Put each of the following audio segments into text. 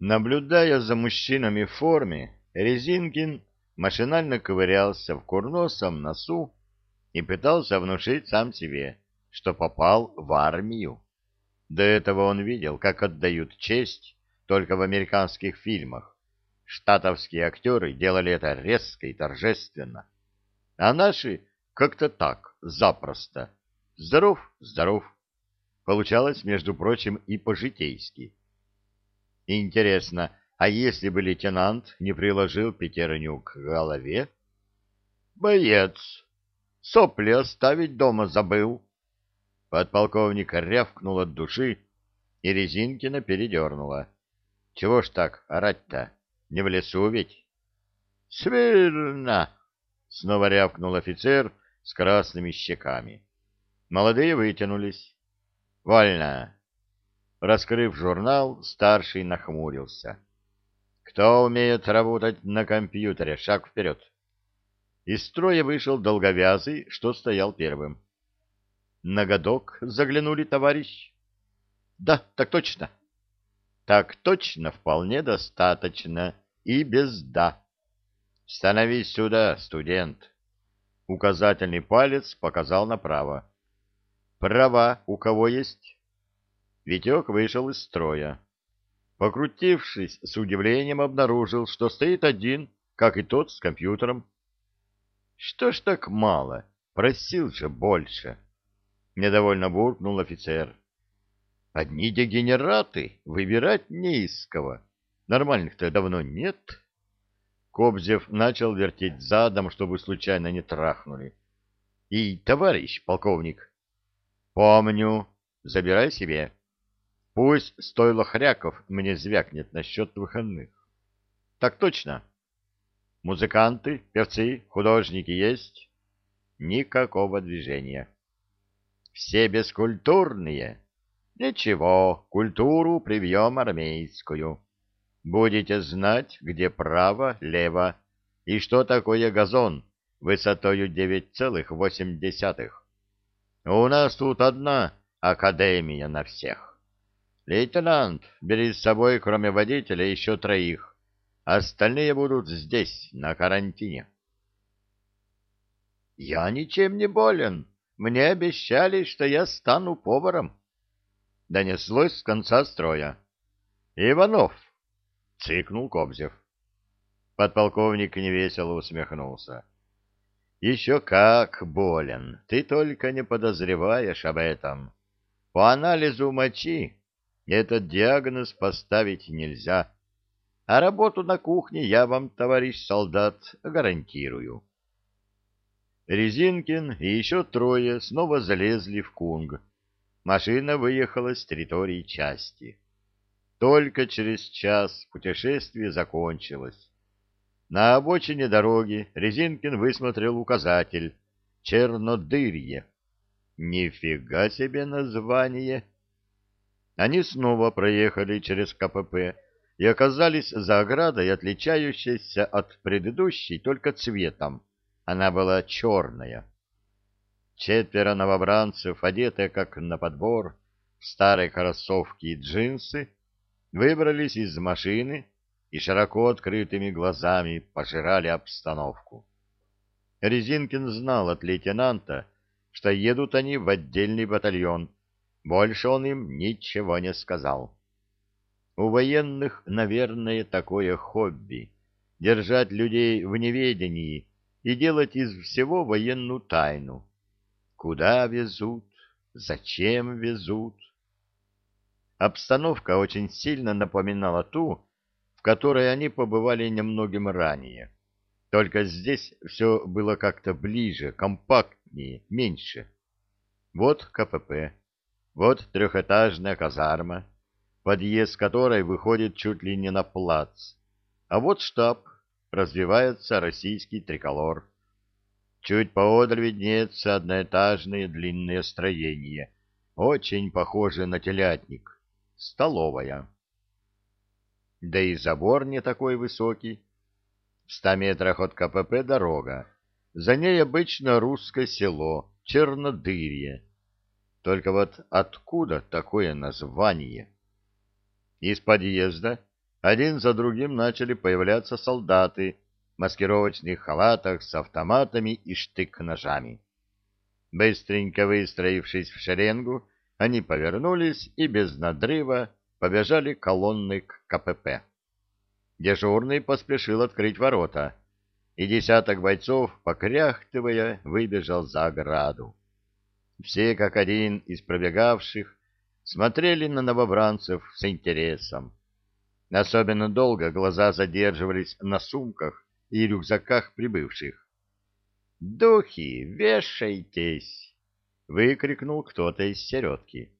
Наблюдая за мужчинами в форме, Резинкин машинально ковырялся в курносом носу и пытался внушить сам себе, что попал в армию. До этого он видел, как отдают честь только в американских фильмах. Штатовские актеры делали это резко и торжественно. А наши как-то так, запросто. Здоров, здоров. Получалось, между прочим, и по-житейски. Интересно, а если бы лейтенант не приложил пятерню к голове? Боец! Сопли оставить дома забыл. Подполковник рявкнул от души, и Резинкина передернула. Чего ж так орать-то? Не в лесу ведь? Смирно! Снова рявкнул офицер с красными щеками. Молодые вытянулись. Вольно! Раскрыв журнал, старший нахмурился. «Кто умеет работать на компьютере? Шаг вперед!» Из строя вышел долговязый, что стоял первым. «Ноготок заглянули, товарищ?» «Да, так точно». «Так точно вполне достаточно. И без «да». «Становись сюда, студент!» Указательный палец показал направо. «Права у кого есть?» Витек вышел из строя. Покрутившись, с удивлением обнаружил, что стоит один, как и тот с компьютером. Что ж так мало? Просил же больше. Недовольно буркнул офицер. Одни дегенераты, выбирать не из кого. Нормальных-то давно нет. Кобзев начал вертеть задом, чтобы случайно не трахнули. И, товарищ полковник, помню, забирай себе. Пусть стойло хряков мне звякнет насчет выходных. Так точно. Музыканты, певцы, художники есть? Никакого движения. Все бескультурные. Ничего, культуру привьем армейскую. Будете знать, где право, лево, и что такое газон высотою 9,8. У нас тут одна академия на всех. Лейтенант, бери с собой, кроме водителя, еще троих. Остальные будут здесь, на карантине. Я ничем не болен. Мне обещали, что я стану поваром. Донеслось с конца строя. Иванов, цикнул Кобзев. Подполковник невесело усмехнулся. Еще как болен. Ты только не подозреваешь об этом. По анализу мочи этот диагноз поставить нельзя. А работу на кухне я вам, товарищ солдат, гарантирую. Резинкин и еще трое снова залезли в кунг. Машина выехала с территории части. Только через час путешествие закончилось. На обочине дороги Резинкин высмотрел указатель «Чернодырье». Нифига себе название! Они снова проехали через КПП и оказались за оградой, отличающейся от предыдущей только цветом. Она была черная. Четверо новобранцев, одетые как на подбор, в старые кроссовки и джинсы, выбрались из машины и широко открытыми глазами пожирали обстановку. Резинкин знал от лейтенанта, что едут они в отдельный батальон, больше он им ничего не сказал. У военных, наверное, такое хобби — держать людей в неведении и делать из всего военную тайну. Куда везут? Зачем везут? Обстановка очень сильно напоминала ту, в которой они побывали немногим ранее. Только здесь все было как-то ближе, компактнее, меньше. Вот КПП. Вот трехэтажная казарма, подъезд которой выходит чуть ли не на плац. А вот штаб, развивается российский триколор. Чуть поодаль виднеется одноэтажное длинное строение, очень похоже на телятник, столовая. Да и забор не такой высокий. В ста метрах от КПП дорога. За ней обычно русское село, Чернодырье только вот откуда такое название? Из подъезда один за другим начали появляться солдаты в маскировочных халатах с автоматами и штык-ножами. Быстренько выстроившись в шеренгу, они повернулись и без надрыва побежали колонны к КПП. Дежурный поспешил открыть ворота, и десяток бойцов, покряхтывая, выбежал за ограду. Все, как один из пробегавших, смотрели на новобранцев с интересом. Особенно долго глаза задерживались на сумках и рюкзаках прибывших. «Духи, вешайтесь!» — выкрикнул кто-то из середки.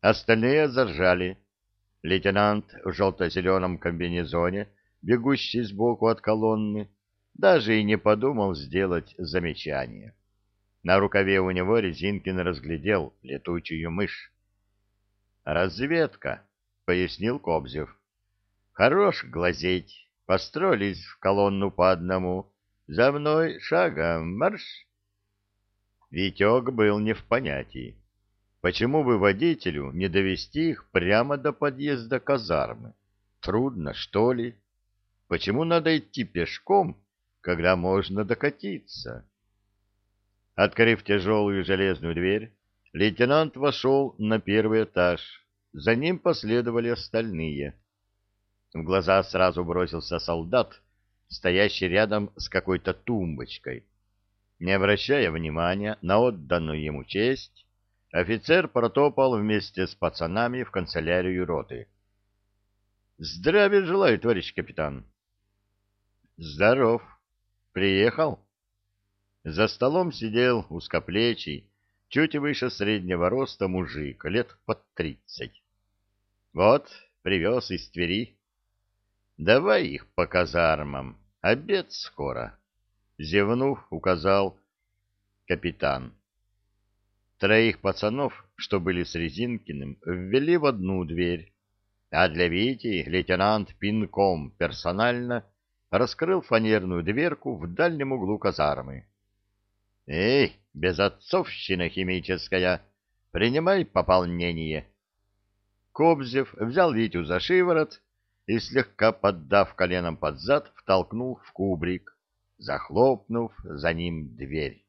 Остальные заржали. Лейтенант в желто-зеленом комбинезоне, бегущий сбоку от колонны, даже и не подумал сделать замечание. На рукаве у него Резинкин разглядел летучую мышь. «Разведка», — пояснил Кобзев. «Хорош глазеть. Построились в колонну по одному. За мной шагом марш!» Витек был не в понятии. Почему бы водителю не довести их прямо до подъезда казармы? Трудно, что ли? Почему надо идти пешком, когда можно докатиться? Открыв тяжелую железную дверь, лейтенант вошел на первый этаж. За ним последовали остальные. В глаза сразу бросился солдат, стоящий рядом с какой-то тумбочкой. Не обращая внимания на отданную ему честь, офицер протопал вместе с пацанами в канцелярию роты. «Здравия желаю, товарищ капитан!» «Здоров! Приехал?» За столом сидел узкоплечий, чуть выше среднего роста мужик, лет под тридцать. Вот, привез из Твери. Давай их по казармам, обед скоро. Зевнув, указал капитан. Троих пацанов, что были с Резинкиным, ввели в одну дверь, а для Вити лейтенант пинком персонально раскрыл фанерную дверку в дальнем углу казармы. Эй, безотцовщина химическая, принимай пополнение. Кобзев взял Витю за шиворот и, слегка поддав коленом под зад, втолкнул в кубрик, захлопнув за ним дверь.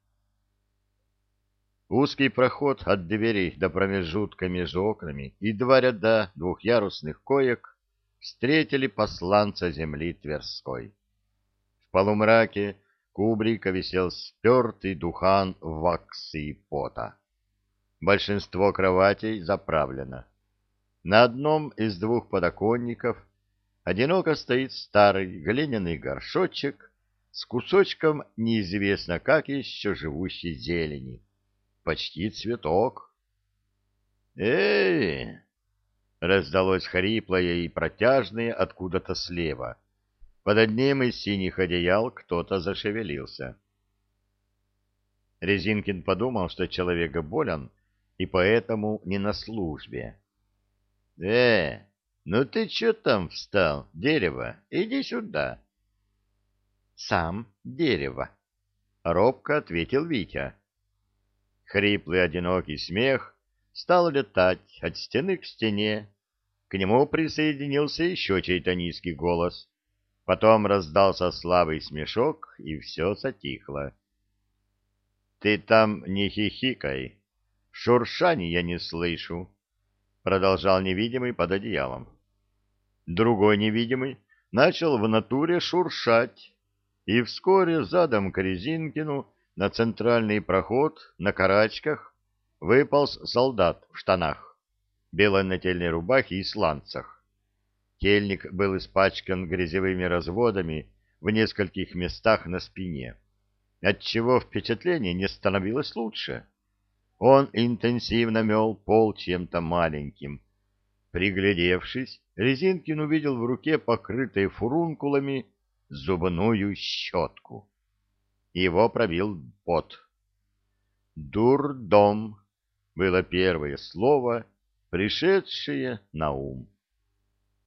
Узкий проход от двери до промежутка между окнами и два ряда двухъярусных коек встретили посланца земли Тверской. В полумраке кубрика висел спертый духан ваксы и пота. Большинство кроватей заправлено. На одном из двух подоконников одиноко стоит старый глиняный горшочек с кусочком неизвестно как еще живущей зелени. Почти цветок. «Эй!» — раздалось хриплое и протяжное откуда-то слева — под одним из синих одеял кто-то зашевелился. Резинкин подумал, что человек болен, и поэтому не на службе. — Э, ну ты чё там встал, дерево? Иди сюда. — Сам дерево, — робко ответил Витя. Хриплый одинокий смех стал летать от стены к стене. К нему присоединился еще чей-то низкий голос. Потом раздался слабый смешок, и все затихло. — Ты там не хихикай, шуршания не слышу, — продолжал невидимый под одеялом. Другой невидимый начал в натуре шуршать, и вскоре задом к Резинкину на центральный проход на карачках выполз солдат в штанах, белой нательной рубахе и сланцах. Тельник был испачкан грязевыми разводами в нескольких местах на спине, отчего впечатление не становилось лучше. Он интенсивно мел пол чем-то маленьким. Приглядевшись, Резинкин увидел в руке покрытой фурункулами зубную щетку. Его пробил пот. «Дурдом» было первое слово, пришедшее на ум.